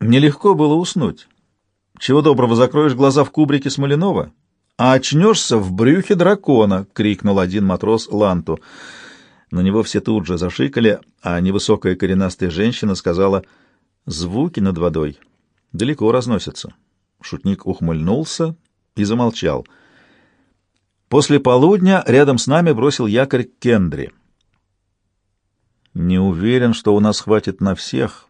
Нелегко было уснуть. Чего доброго закроешь глаза в кубрике Смоленова, а очнешься в брюхе дракона, — крикнул один матрос Ланту. На него все тут же зашикали, а невысокая коренастая женщина сказала, — звуки над водой далеко разносятся. Шутник ухмыльнулся и замолчал. После полудня рядом с нами бросил якорь Кендри. «Не уверен, что у нас хватит на всех», —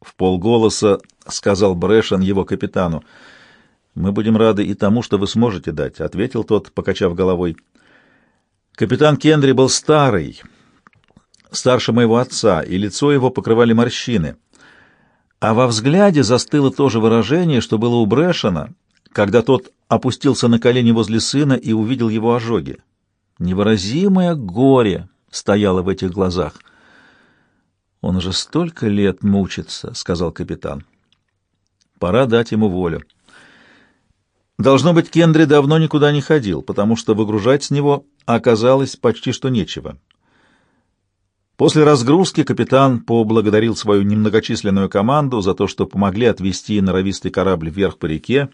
в полголоса сказал Брэшен его капитану. «Мы будем рады и тому, что вы сможете дать», — ответил тот, покачав головой. Капитан Кендри был старый, старше моего отца, и лицо его покрывали морщины. А во взгляде застыло то же выражение, что было у Брэшена, когда тот опустился на колени возле сына и увидел его ожоги. Невыразимое горе стояло в этих глазах. «Он уже столько лет мучится», — сказал капитан. «Пора дать ему волю». Должно быть, Кендри давно никуда не ходил, потому что выгружать с него оказалось почти что нечего. После разгрузки капитан поблагодарил свою немногочисленную команду за то, что помогли отвести норовистый корабль вверх по реке,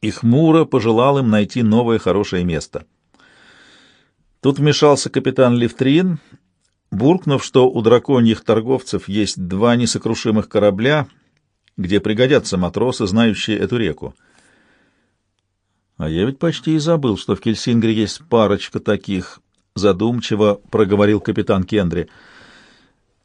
и хмуро пожелал им найти новое хорошее место. Тут вмешался капитан Левтрин буркнув, что у драконьих торговцев есть два несокрушимых корабля, где пригодятся матросы, знающие эту реку. А я ведь почти и забыл, что в Кельсингре есть парочка таких, задумчиво проговорил капитан Кендри.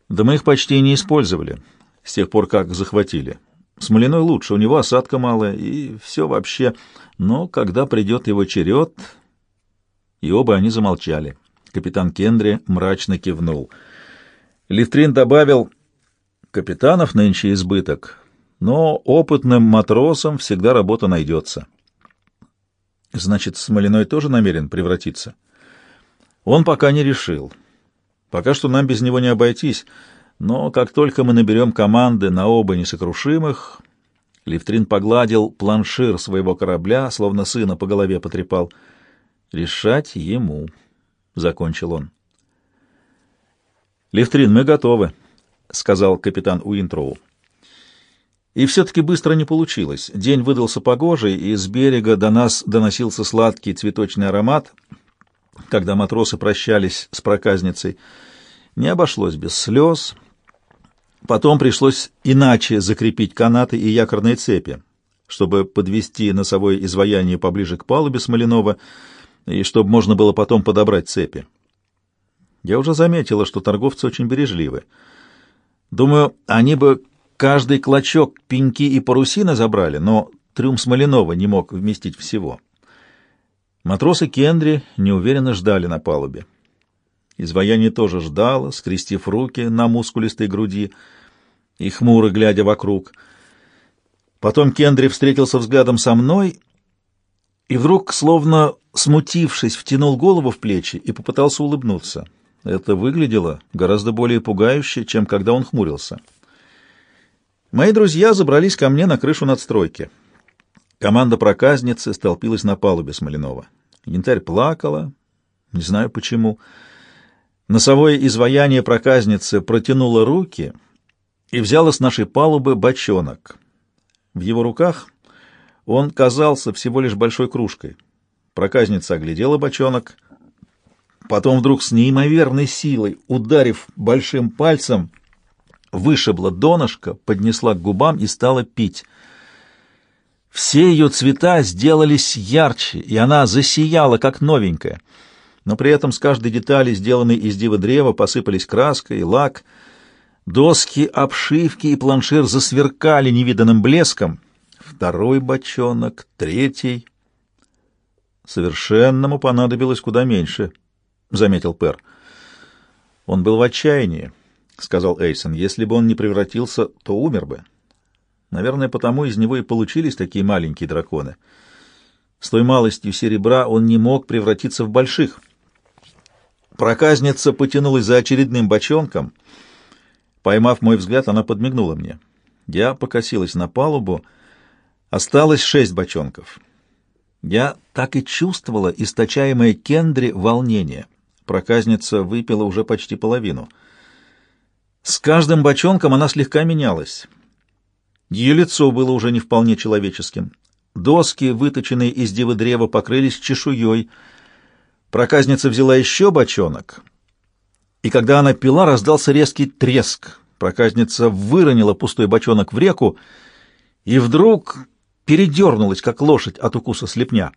Да мы их почти не использовали с тех пор, как захватили. Смоляной лучше, у него осадка малая и все вообще. Но когда придет его черед... И оба они замолчали. Капитан Кендри мрачно кивнул. Лифтрин добавил, «Капитанов нынче избыток, но опытным матросам всегда работа найдется». «Значит, Смолиной тоже намерен превратиться?» «Он пока не решил. Пока что нам без него не обойтись, но как только мы наберем команды на оба несокрушимых...» Лифтрин погладил планшир своего корабля, словно сына по голове потрепал. «Решать ему». — закончил он. «Левтрин, мы готовы», — сказал капитан Уинтроу. И все-таки быстро не получилось. День выдался погожий, и с берега до нас доносился сладкий цветочный аромат. Когда матросы прощались с проказницей, не обошлось без слез. Потом пришлось иначе закрепить канаты и якорные цепи, чтобы подвести носовое изваяние поближе к палубе Смоленова — и чтобы можно было потом подобрать цепи. Я уже заметила, что торговцы очень бережливы. Думаю, они бы каждый клочок пеньки и парусины забрали, но трюм Смоленова не мог вместить всего. Матросы Кендри неуверенно ждали на палубе. Изваяние тоже ждало, скрестив руки на мускулистой груди и хмуро глядя вокруг. Потом Кендри встретился взглядом со мной и вдруг, словно смутившись, втянул голову в плечи и попытался улыбнуться. Это выглядело гораздо более пугающе, чем когда он хмурился. Мои друзья забрались ко мне на крышу надстройки. Команда проказницы столпилась на палубе Смоленова. Янтарь плакала, не знаю почему. Носовое изваяние проказницы протянуло руки и взяло с нашей палубы бочонок. В его руках он казался всего лишь большой кружкой. Проказница оглядела бочонок, потом вдруг с неимоверной силой, ударив большим пальцем, вышибла донышко, поднесла к губам и стала пить. Все ее цвета сделались ярче, и она засияла, как новенькая. Но при этом с каждой детали, сделанной из дива древа, посыпались краска и лак. Доски, обшивки и планшир засверкали невиданным блеском. Второй бочонок, третий. Совершенному понадобилось куда меньше, — заметил Пер. Он был в отчаянии, — сказал Эйсон. Если бы он не превратился, то умер бы. Наверное, потому из него и получились такие маленькие драконы. С той малостью серебра он не мог превратиться в больших. Проказница потянулась за очередным бочонком. Поймав мой взгляд, она подмигнула мне. Я покосилась на палубу. Осталось шесть бочонков. Я так и чувствовала источаемое Кендри волнение. Проказница выпила уже почти половину. С каждым бочонком она слегка менялась. Ее лицо было уже не вполне человеческим. Доски, выточенные из дивы древа, покрылись чешуей. Проказница взяла еще бочонок, и когда она пила, раздался резкий треск. Проказница выронила пустой бочонок в реку и вдруг передернулась, как лошадь от укуса слепня.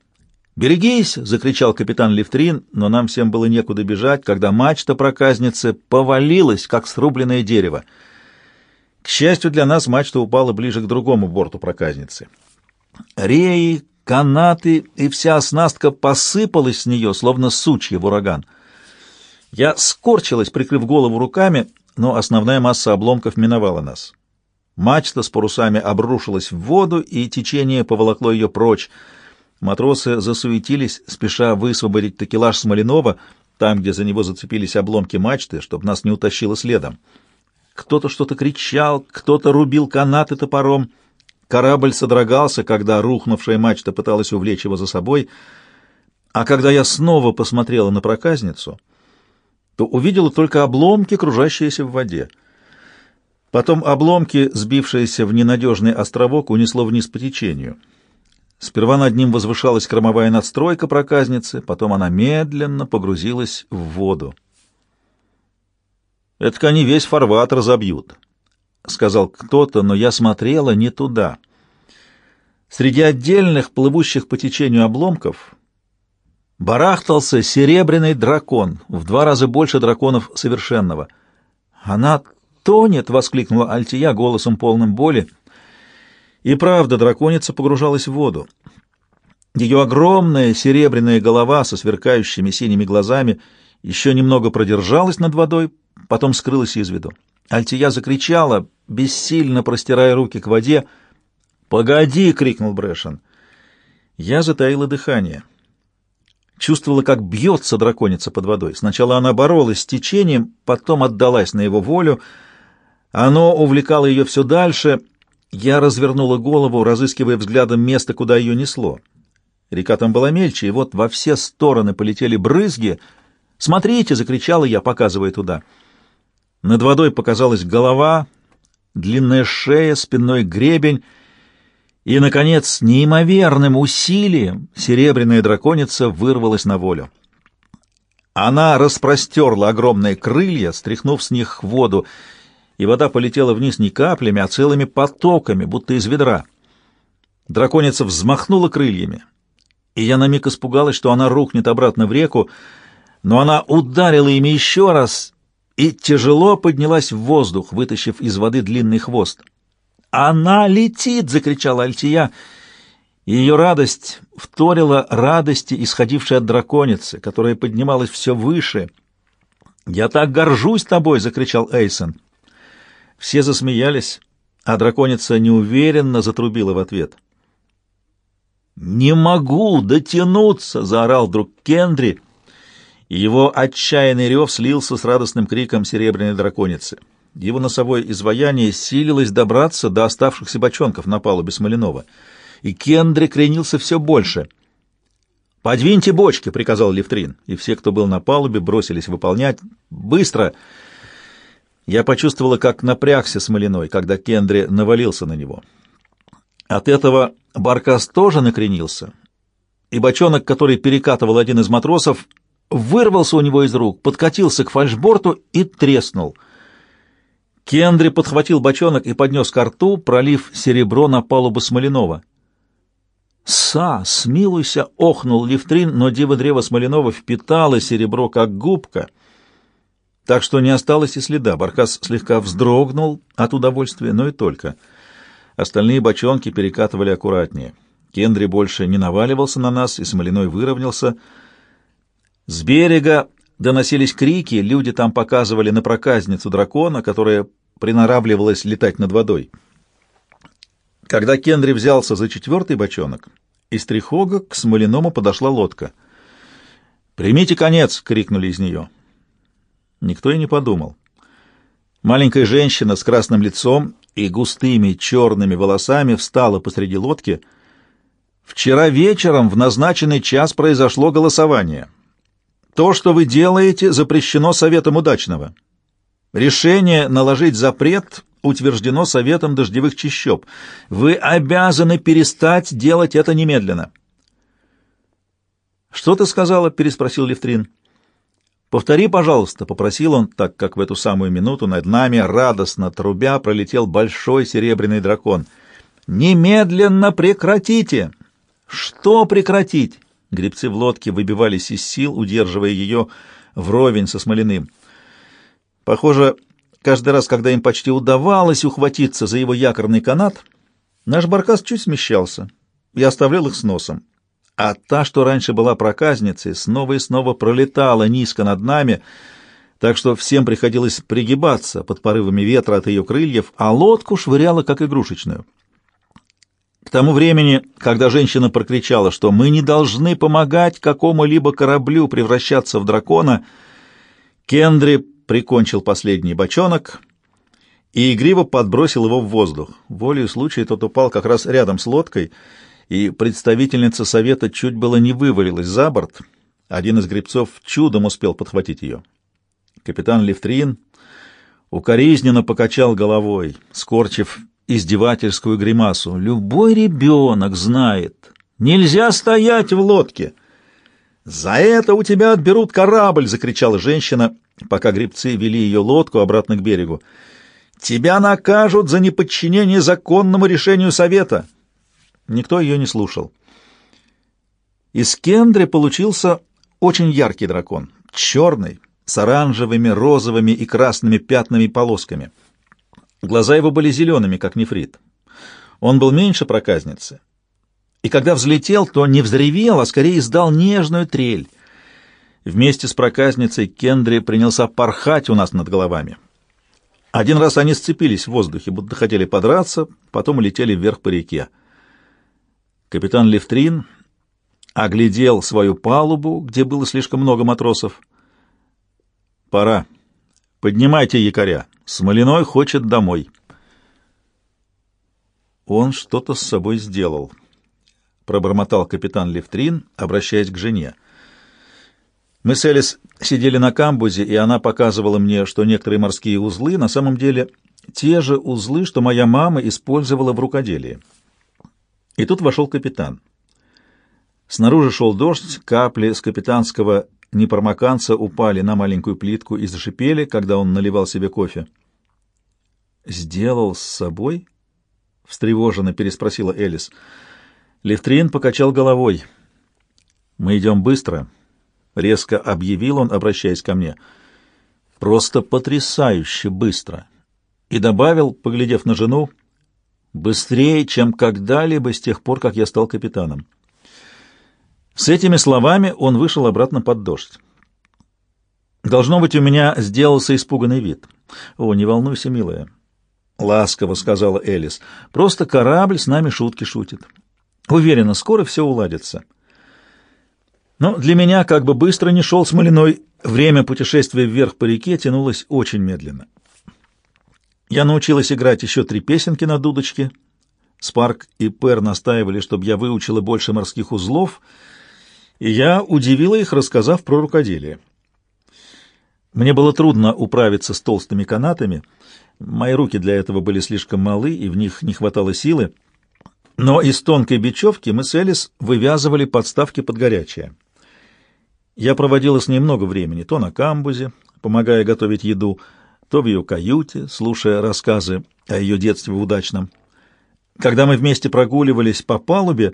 «Берегись!» — закричал капитан Левтрин, но нам всем было некуда бежать, когда мачта проказницы повалилась, как срубленное дерево. К счастью для нас, мачта упала ближе к другому борту проказницы. Реи, канаты и вся оснастка посыпалась с нее, словно сучья в ураган. Я скорчилась, прикрыв голову руками, но основная масса обломков миновала нас. Мачта с парусами обрушилась в воду, и течение поволокло ее прочь. Матросы засуетились, спеша высвободить такелаж Смоленова, там, где за него зацепились обломки мачты, чтобы нас не утащило следом. Кто-то что-то кричал, кто-то рубил канаты топором. Корабль содрогался, когда рухнувшая мачта пыталась увлечь его за собой. А когда я снова посмотрела на проказницу, то увидела только обломки, кружащиеся в воде. Потом обломки, сбившиеся в ненадежный островок, унесло вниз по течению. Сперва над ним возвышалась кромовая надстройка проказницы, потом она медленно погрузилась в воду. «Это они весь фарватер забьют», — сказал кто-то, но я смотрела не туда. Среди отдельных, плывущих по течению обломков, барахтался серебряный дракон, в два раза больше драконов совершенного. «Она тонет!» — воскликнула Альтия голосом полным боли. И правда, драконица погружалась в воду. Ее огромная серебряная голова со сверкающими синими глазами еще немного продержалась над водой, потом скрылась из виду. Альтия закричала, бессильно простирая руки к воде. «Погоди!» — крикнул Брэшен. Я затаила дыхание. Чувствовала, как бьется драконица под водой. Сначала она боролась с течением, потом отдалась на его волю. Оно увлекало ее все дальше — я развернула голову, разыскивая взглядом место, куда ее несло. Река там была мельче, и вот во все стороны полетели брызги. «Смотрите!» — закричала я, показывая туда. Над водой показалась голова, длинная шея, спинной гребень, и, наконец, неимоверным усилием серебряная драконица вырвалась на волю. Она распростерла огромные крылья, стряхнув с них воду, и вода полетела вниз не каплями, а целыми потоками, будто из ведра. Драконица взмахнула крыльями, и я на миг испугалась, что она рухнет обратно в реку, но она ударила ими еще раз и тяжело поднялась в воздух, вытащив из воды длинный хвост. «Она летит!» — закричала Альтия, ее радость вторила радости, исходившей от драконицы, которая поднималась все выше. «Я так горжусь тобой!» — закричал Эйсон. Все засмеялись, а драконица неуверенно затрубила в ответ. «Не могу дотянуться!» — заорал друг Кендри, и его отчаянный рев слился с радостным криком серебряной драконицы. Его носовое изваяние силилось добраться до оставшихся бочонков на палубе Смоленова, и Кендри кренился все больше. «Подвиньте бочки!» — приказал Левтрин, и все, кто был на палубе, бросились выполнять. «Быстро!» Я почувствовала, как напрягся Смолиной, когда Кендри навалился на него. От этого Баркас тоже накренился, и бочонок, который перекатывал один из матросов, вырвался у него из рук, подкатился к фальшборту и треснул. Кендри подхватил бочонок и поднес ко рту, пролив серебро на палубу Смоленова. «Са, смилуйся!» — охнул Лифтрин, но диво древа Смоленова впитало серебро, как губка — так что не осталось и следа. Баркас слегка вздрогнул от удовольствия, но и только. Остальные бочонки перекатывали аккуратнее. Кендри больше не наваливался на нас, и Смолиной выровнялся. С берега доносились крики, люди там показывали на проказницу дракона, которая приноравливалась летать над водой. Когда Кендри взялся за четвертый бочонок, из Трихога к Смолиному подошла лодка. «Примите конец!» — крикнули из нее. Никто и не подумал. Маленькая женщина с красным лицом и густыми черными волосами встала посреди лодки. «Вчера вечером в назначенный час произошло голосование. То, что вы делаете, запрещено Советом Удачного. Решение наложить запрет утверждено Советом дождевых чащоб. Вы обязаны перестать делать это немедленно. «Что ты сказала?» — переспросил Левтрин. «Повтори, пожалуйста», — попросил он, так как в эту самую минуту над нами, радостно трубя, пролетел большой серебряный дракон. «Немедленно прекратите!» «Что прекратить?» Гребцы в лодке выбивались из сил, удерживая ее вровень со смоляным. Похоже, каждый раз, когда им почти удавалось ухватиться за его якорный канат, наш баркас чуть смещался и оставлял их с носом а та, что раньше была проказницей, снова и снова пролетала низко над нами, так что всем приходилось пригибаться под порывами ветра от ее крыльев, а лодку швыряла как игрушечную. К тому времени, когда женщина прокричала, что мы не должны помогать какому-либо кораблю превращаться в дракона, Кендри прикончил последний бочонок и игриво подбросил его в воздух. Волею случая тот упал как раз рядом с лодкой — и представительница совета чуть было не вывалилась за борт. Один из гребцов чудом успел подхватить ее. Капитан Левтрин укоризненно покачал головой, скорчив издевательскую гримасу. «Любой ребенок знает, нельзя стоять в лодке!» «За это у тебя отберут корабль!» — закричала женщина, пока гребцы вели ее лодку обратно к берегу. «Тебя накажут за неподчинение законному решению совета!» Никто ее не слушал. Из Кендри получился очень яркий дракон, черный, с оранжевыми, розовыми и красными пятнами полосками. Глаза его были зелеными, как нефрит. Он был меньше проказницы. И когда взлетел, то не взревел, а скорее издал нежную трель. Вместе с проказницей Кендри принялся порхать у нас над головами. Один раз они сцепились в воздухе, будто хотели подраться, потом улетели вверх по реке. Капитан Левтрин оглядел свою палубу, где было слишком много матросов. «Пора. Поднимайте якоря. Смолиной хочет домой». «Он что-то с собой сделал», — пробормотал капитан Левтрин, обращаясь к жене. Мы с Элис сидели на камбузе, и она показывала мне, что некоторые морские узлы на самом деле те же узлы, что моя мама использовала в рукоделии. И тут вошел капитан. Снаружи шел дождь, капли с капитанского непромоканца упали на маленькую плитку и зашипели, когда он наливал себе кофе. «Сделал с собой?» — встревоженно переспросила Элис. Левтрин покачал головой. «Мы идем быстро», — резко объявил он, обращаясь ко мне. «Просто потрясающе быстро». И добавил, поглядев на жену, — Быстрее, чем когда-либо с тех пор, как я стал капитаном. С этими словами он вышел обратно под дождь. Должно быть, у меня сделался испуганный вид. «О, не волнуйся, милая», — ласково сказала Элис. «Просто корабль с нами шутки шутит. Уверена, скоро все уладится». Но для меня, как бы быстро ни шел Смолиной, время путешествия вверх по реке тянулось очень медленно. Я научилась играть еще три песенки на дудочке. Спарк и Пер настаивали, чтобы я выучила больше морских узлов, и я удивила их, рассказав про рукоделие. Мне было трудно управиться с толстыми канатами, мои руки для этого были слишком малы, и в них не хватало силы, но из тонкой бечевки мы с Элис вывязывали подставки под горячее. Я проводила с ней много времени, то на камбузе, помогая готовить еду, то в ее каюте, слушая рассказы о ее детстве в удачном. Когда мы вместе прогуливались по палубе,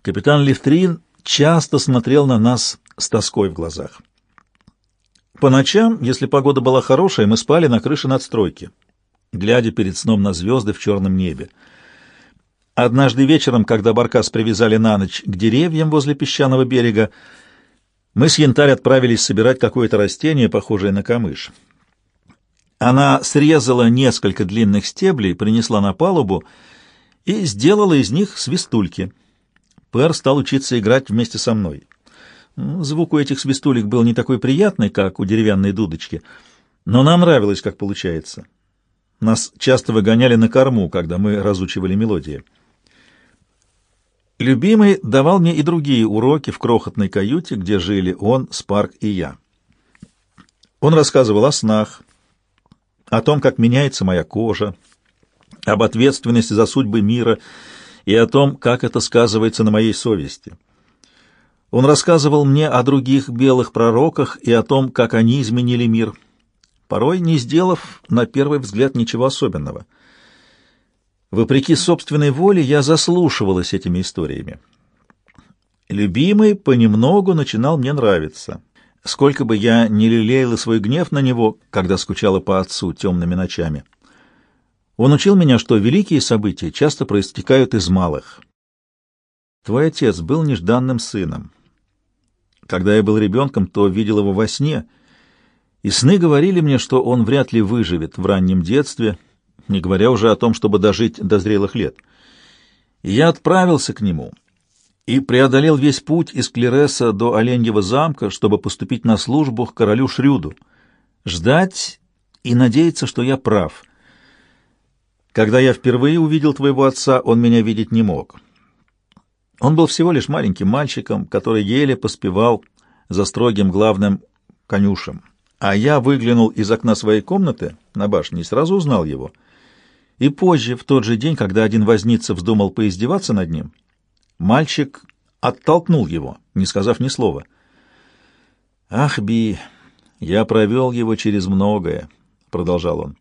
капитан Левтрин часто смотрел на нас с тоской в глазах. По ночам, если погода была хорошая, мы спали на крыше надстройки, глядя перед сном на звезды в черном небе. Однажды вечером, когда баркас привязали на ночь к деревьям возле песчаного берега, мы с Янтарь отправились собирать какое-то растение, похожее на камыш. Она срезала несколько длинных стеблей, принесла на палубу и сделала из них свистульки. Пэр стал учиться играть вместе со мной. Звук у этих свистулек был не такой приятный, как у деревянной дудочки, но нам нравилось, как получается. Нас часто выгоняли на корму, когда мы разучивали мелодии. Любимый давал мне и другие уроки в крохотной каюте, где жили он, Спарк и я. Он рассказывал о снах, о том, как меняется моя кожа, об ответственности за судьбы мира и о том, как это сказывается на моей совести. Он рассказывал мне о других белых пророках и о том, как они изменили мир, порой не сделав на первый взгляд ничего особенного. Вопреки собственной воле я заслушивалась этими историями. Любимый понемногу начинал мне нравиться. Сколько бы я ни лелеяла свой гнев на него, когда скучала по отцу темными ночами. Он учил меня, что великие события часто проистекают из малых. Твой отец был нежданным сыном. Когда я был ребенком, то видел его во сне, и сны говорили мне, что он вряд ли выживет в раннем детстве, не говоря уже о том, чтобы дожить до зрелых лет. И я отправился к нему и преодолел весь путь из Клереса до Оленьего замка, чтобы поступить на службу к королю Шрюду, ждать и надеяться, что я прав. Когда я впервые увидел твоего отца, он меня видеть не мог». Он был всего лишь маленьким мальчиком, который еле поспевал за строгим главным конюшем. А я выглянул из окна своей комнаты на башне и сразу узнал его. И позже, в тот же день, когда один возница вздумал поиздеваться над ним, мальчик оттолкнул его, не сказав ни слова. «Ах, Би, я провел его через многое», — продолжал он.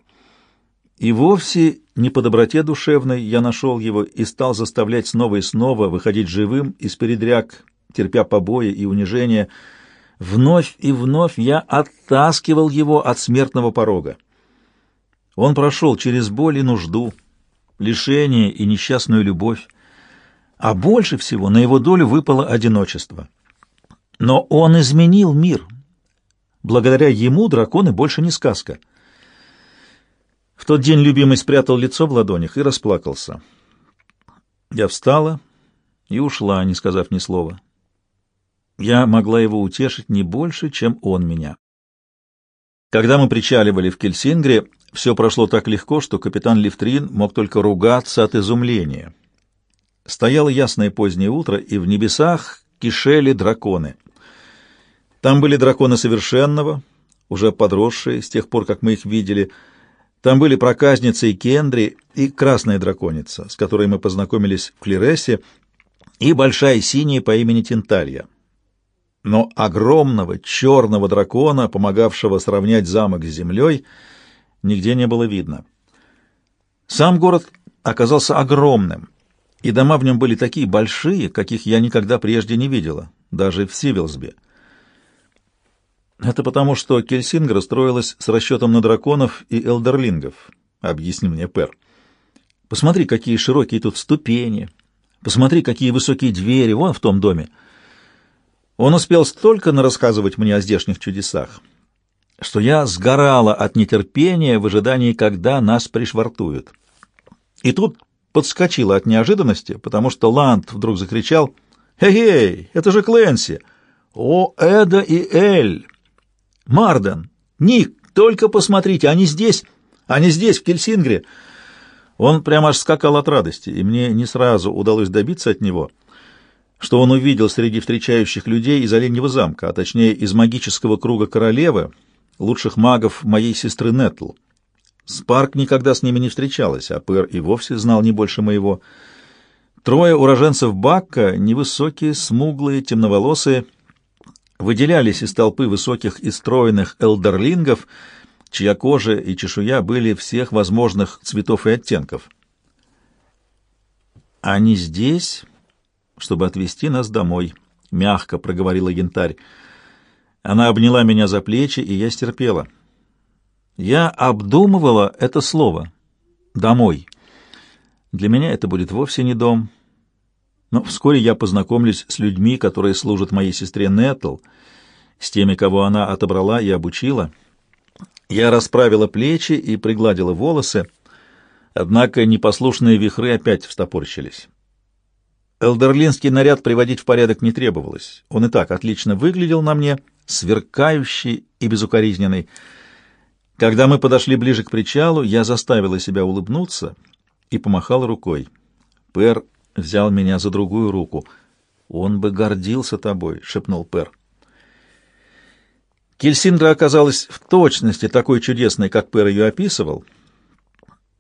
И вовсе не по доброте душевной я нашел его и стал заставлять снова и снова выходить живым из передряг, терпя побои и унижения. Вновь и вновь я оттаскивал его от смертного порога. Он прошел через боль и нужду, лишение и несчастную любовь, а больше всего на его долю выпало одиночество. Но он изменил мир. Благодаря ему драконы больше не сказка — в тот день любимый спрятал лицо в ладонях и расплакался. Я встала и ушла, не сказав ни слова. Я могла его утешить не больше, чем он меня. Когда мы причаливали в Кельсингре, все прошло так легко, что капитан Лифтрин мог только ругаться от изумления. Стояло ясное позднее утро, и в небесах кишели драконы. Там были драконы совершенного, уже подросшие с тех пор, как мы их видели, — там были проказница и Кендри, и красная драконица, с которой мы познакомились в Клересе, и большая синяя по имени Тенталья. Но огромного черного дракона, помогавшего сравнять замок с землей, нигде не было видно. Сам город оказался огромным, и дома в нем были такие большие, каких я никогда прежде не видела, даже в Сивилсбе. Это потому, что Кельсингра строилась с расчетом на драконов и элдерлингов, объясни мне Пер. Посмотри, какие широкие тут ступени, посмотри, какие высокие двери вон в том доме. Он успел столько нарассказывать мне о здешних чудесах, что я сгорала от нетерпения в ожидании, когда нас пришвартуют. И тут подскочила от неожиданности, потому что Ланд вдруг закричал «Эй, это же Кленси! О, Эда и Эль!» Марден! Ник! Только посмотрите, они здесь! Они здесь, в Кельсингре!» Он прямо аж скакал от радости, и мне не сразу удалось добиться от него, что он увидел среди встречающих людей из Оленьего замка, а точнее из магического круга королевы, лучших магов моей сестры Нетл. Спарк никогда с ними не встречалась, а Пэр и вовсе знал не больше моего. Трое уроженцев Бакка, невысокие, смуглые, темноволосые — выделялись из толпы высоких и стройных элдерлингов, чья кожа и чешуя были всех возможных цветов и оттенков. «Они здесь, чтобы отвезти нас домой», — мягко проговорила янтарь. Она обняла меня за плечи, и я стерпела. Я обдумывала это слово «домой». Для меня это будет вовсе не дом, — но вскоре я познакомлюсь с людьми, которые служат моей сестре Нетл, с теми, кого она отобрала и обучила. Я расправила плечи и пригладила волосы, однако непослушные вихры опять встопорщились. Элдерлинский наряд приводить в порядок не требовалось. Он и так отлично выглядел на мне, сверкающий и безукоризненный. Когда мы подошли ближе к причалу, я заставила себя улыбнуться и помахала рукой. Пэр взял меня за другую руку. «Он бы гордился тобой», — шепнул Пер. Кельсиндра оказалась в точности такой чудесной, как Пер ее описывал,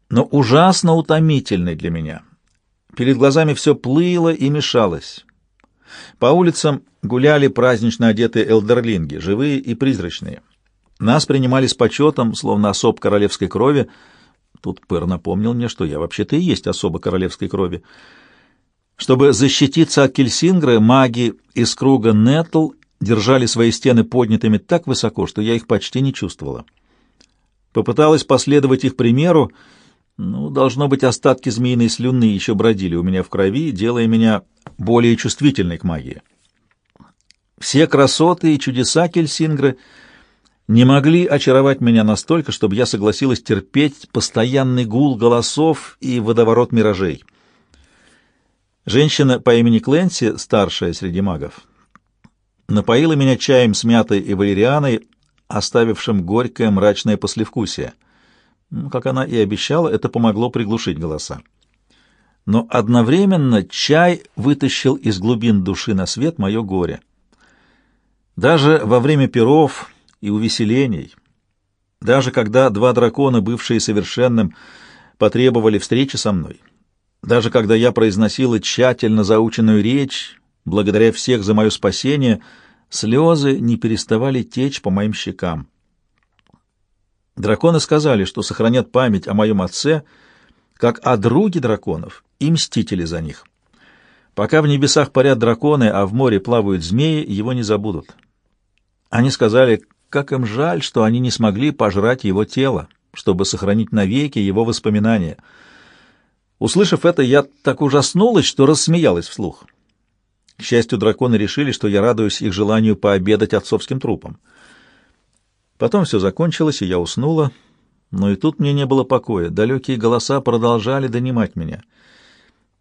но ужасно утомительной для меня. Перед глазами все плыло и мешалось. По улицам гуляли празднично одетые элдерлинги, живые и призрачные. Нас принимали с почетом, словно особ королевской крови. Тут Пэр напомнил мне, что я вообще-то и есть особо королевской крови. Чтобы защититься от Кельсингра, маги из круга Нетл держали свои стены поднятыми так высоко, что я их почти не чувствовала. Попыталась последовать их примеру, ну, должно быть, остатки змеиной слюны еще бродили у меня в крови, делая меня более чувствительной к магии. Все красоты и чудеса Кельсингры не могли очаровать меня настолько, чтобы я согласилась терпеть постоянный гул голосов и водоворот миражей. Женщина по имени Кленси, старшая среди магов, напоила меня чаем с мятой и валерианой, оставившим горькое мрачное послевкусие. Ну, как она и обещала, это помогло приглушить голоса. Но одновременно чай вытащил из глубин души на свет мое горе. Даже во время перов и увеселений, даже когда два дракона, бывшие совершенным, потребовали встречи со мной, даже когда я произносила тщательно заученную речь, благодаря всех за мое спасение, слезы не переставали течь по моим щекам. Драконы сказали, что сохранят память о моем отце, как о друге драконов и мстители за них. Пока в небесах парят драконы, а в море плавают змеи, его не забудут. Они сказали, как им жаль, что они не смогли пожрать его тело, чтобы сохранить навеки его воспоминания. Услышав это, я так ужаснулась, что рассмеялась вслух. К счастью, драконы решили, что я радуюсь их желанию пообедать отцовским трупом. Потом все закончилось, и я уснула, но и тут мне не было покоя. Далекие голоса продолжали донимать меня.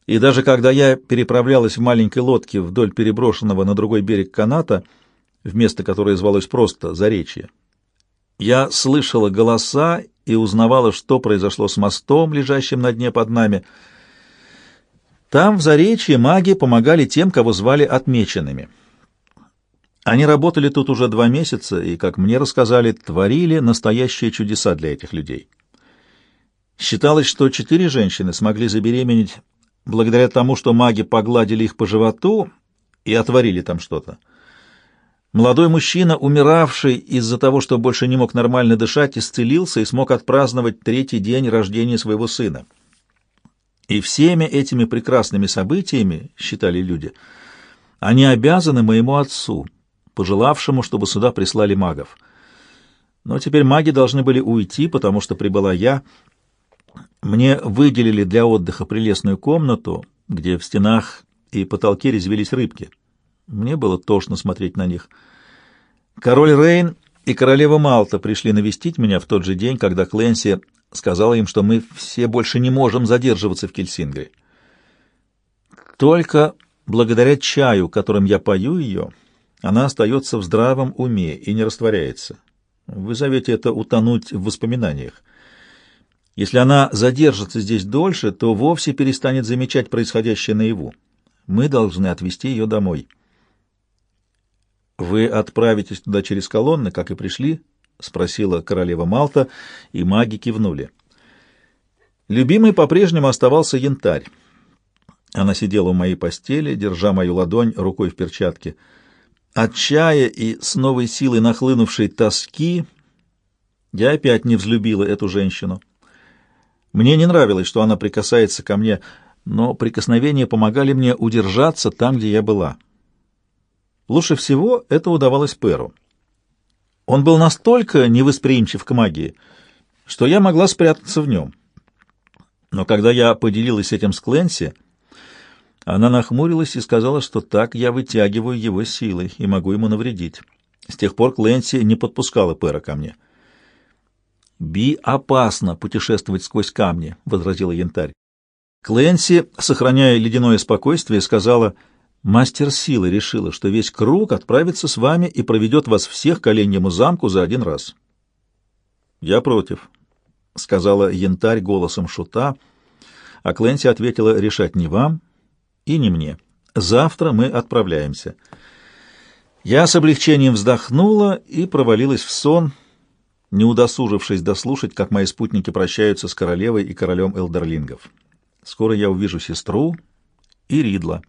И даже когда я переправлялась в маленькой лодке вдоль переброшенного на другой берег каната, в место, которое звалось просто Заречье, я слышала голоса и узнавала, что произошло с мостом, лежащим на дне под нами. Там, в Заречье, маги помогали тем, кого звали отмеченными — они работали тут уже два месяца и, как мне рассказали, творили настоящие чудеса для этих людей. Считалось, что четыре женщины смогли забеременеть благодаря тому, что маги погладили их по животу и отворили там что-то. Молодой мужчина, умиравший из-за того, что больше не мог нормально дышать, исцелился и смог отпраздновать третий день рождения своего сына. И всеми этими прекрасными событиями, считали люди, они обязаны моему отцу — пожелавшему, чтобы сюда прислали магов. Но теперь маги должны были уйти, потому что прибыла я. Мне выделили для отдыха прелестную комнату, где в стенах и потолке резвились рыбки. Мне было тошно смотреть на них. Король Рейн и королева Малта пришли навестить меня в тот же день, когда Кленси сказала им, что мы все больше не можем задерживаться в Кельсингре. Только благодаря чаю, которым я пою ее, она остается в здравом уме и не растворяется. Вы зовете это утонуть в воспоминаниях. Если она задержится здесь дольше, то вовсе перестанет замечать происходящее наяву. Мы должны отвезти ее домой. «Вы отправитесь туда через колонны, как и пришли?» — спросила королева Малта, и маги кивнули. Любимый по-прежнему оставался янтарь. Она сидела у моей постели, держа мою ладонь рукой в перчатке — от чая и с новой силой нахлынувшей тоски я опять не взлюбила эту женщину. Мне не нравилось, что она прикасается ко мне, но прикосновения помогали мне удержаться там, где я была. Лучше всего это удавалось Перу. Он был настолько невосприимчив к магии, что я могла спрятаться в нем. Но когда я поделилась этим с Кленси, она нахмурилась и сказала, что так я вытягиваю его силой и могу ему навредить. С тех пор Кленси не подпускала Пэра ко мне. «Би опасно путешествовать сквозь камни», — возразила Янтарь. Кленси, сохраняя ледяное спокойствие, сказала, «Мастер силы решила, что весь круг отправится с вами и проведет вас всех к Оленьему замку за один раз». «Я против», — сказала Янтарь голосом шута, а Кленси ответила, «Решать не вам, и не мне. Завтра мы отправляемся. Я с облегчением вздохнула и провалилась в сон, не удосужившись дослушать, как мои спутники прощаются с королевой и королем элдерлингов. Скоро я увижу сестру и Ридла.